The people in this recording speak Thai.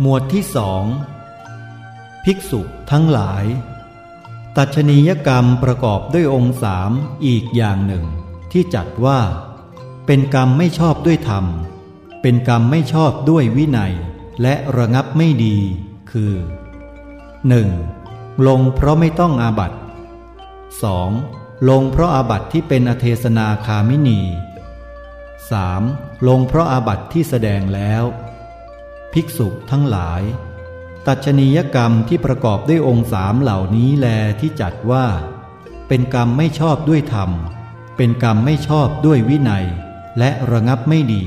หมวดที่สองภิกษุทั้งหลาย ตัชนียกรรมประกอบด้วยองค์สามอีกอย่างหนึ่ง ที่จัดว่า เป็นกรรมไม่ชอบด้วยธรรม เป็นกรรมไม่ชอบด้วยวินัย และระงับไม่ดี คือ 1. ลงเพราะไม่ต้องอาบัต 2. ลงเพราะอาบัตที่เป็นอเทศนาคามินี 3. ลงเพราะอาบัตที่แสดงแล้ว ภิกษุทั้งหลาย ตัชนียกรรมที่ประกอบด้วยองค์สามเหล่านี้แลที่จัดว่า เป็นกรรมไม่ชอบด้วยธรรม เป็นกรรมไม่ชอบด้วยวินัย และระงับไม่ดี